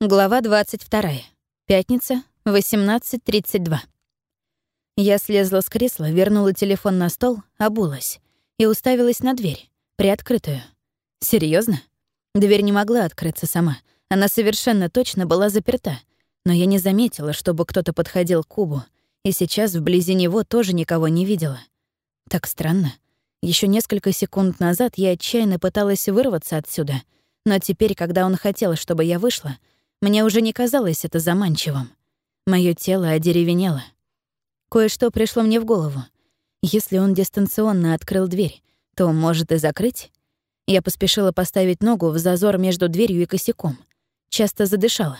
Глава 22. Пятница, 18.32. Я слезла с кресла, вернула телефон на стол, обулась и уставилась на дверь, приоткрытую. Серьезно? Дверь не могла открыться сама. Она совершенно точно была заперта. Но я не заметила, чтобы кто-то подходил к кубу, и сейчас вблизи него тоже никого не видела. Так странно. Еще несколько секунд назад я отчаянно пыталась вырваться отсюда, но теперь, когда он хотел, чтобы я вышла, мне уже не казалось это заманчивым. Моё тело одеревенело. Кое-что пришло мне в голову. Если он дистанционно открыл дверь, то может и закрыть? Я поспешила поставить ногу в зазор между дверью и косяком. Часто задышала.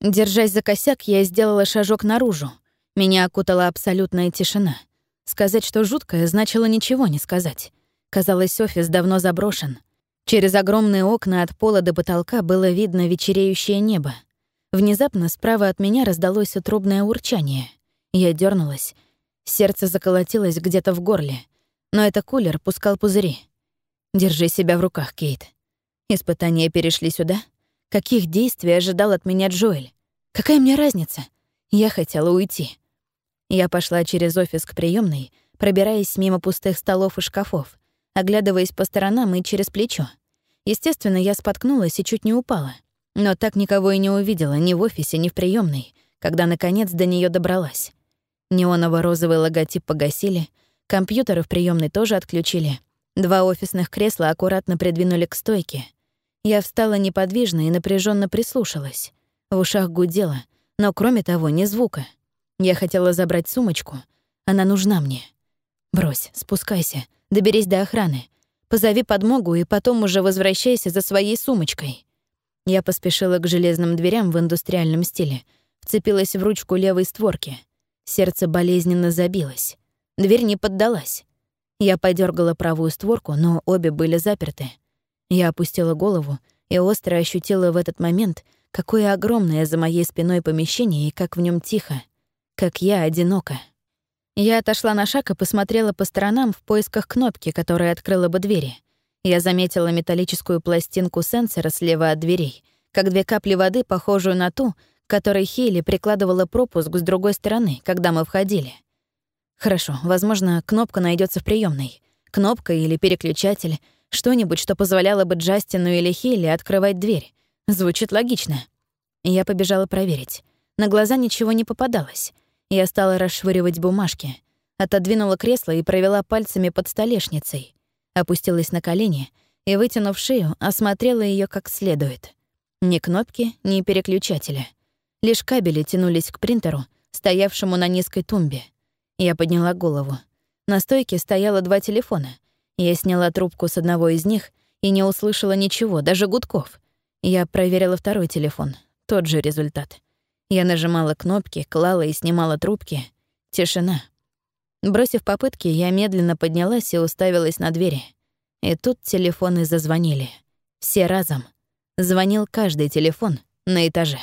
Держась за косяк, я сделала шажок наружу. Меня окутала абсолютная тишина. Сказать, что жуткое, значило ничего не сказать. Казалось, офис давно заброшен. Через огромные окна от пола до потолка было видно вечереющее небо. Внезапно справа от меня раздалось утробное урчание. Я дернулась. Сердце заколотилось где-то в горле. Но это кулер пускал пузыри. «Держи себя в руках, Кейт». Испытания перешли сюда. Каких действий ожидал от меня Джоэль? Какая мне разница? Я хотела уйти. Я пошла через офис к приемной, пробираясь мимо пустых столов и шкафов, оглядываясь по сторонам и через плечо. Естественно, я споткнулась и чуть не упала. Но так никого и не увидела ни в офисе, ни в приемной, когда наконец до нее добралась. Неоново-розовый логотип погасили, компьютеры в приемной тоже отключили. Два офисных кресла аккуратно придвинули к стойке. Я встала неподвижно и напряженно прислушалась. В ушах гудело, но кроме того, ни звука. Я хотела забрать сумочку. Она нужна мне. Брось, спускайся, доберись до охраны. Позови подмогу и потом уже возвращайся за своей сумочкой». Я поспешила к железным дверям в индустриальном стиле, вцепилась в ручку левой створки. Сердце болезненно забилось. Дверь не поддалась. Я подергала правую створку, но обе были заперты. Я опустила голову и остро ощутила в этот момент, какое огромное за моей спиной помещение и как в нем тихо, как я одинока. Я отошла на шаг и посмотрела по сторонам в поисках кнопки, которая открыла бы двери. Я заметила металлическую пластинку сенсора слева от дверей, как две капли воды, похожую на ту, которой Хейли прикладывала пропуск с другой стороны, когда мы входили. Хорошо, возможно, кнопка найдется в приемной. Кнопка или переключатель, что-нибудь, что позволяло бы Джастину или Хейли открывать дверь. Звучит логично. Я побежала проверить. На глаза ничего не попадалось. Я стала расшвыривать бумажки, отодвинула кресло и провела пальцами под столешницей, опустилась на колени и, вытянув шею, осмотрела ее как следует. Ни кнопки, ни переключателя. Лишь кабели тянулись к принтеру, стоявшему на низкой тумбе. Я подняла голову. На стойке стояло два телефона. Я сняла трубку с одного из них и не услышала ничего, даже гудков. Я проверила второй телефон. Тот же результат. Я нажимала кнопки, клала и снимала трубки. Тишина. Бросив попытки, я медленно поднялась и уставилась на двери. И тут телефоны зазвонили. Все разом. Звонил каждый телефон на этаже.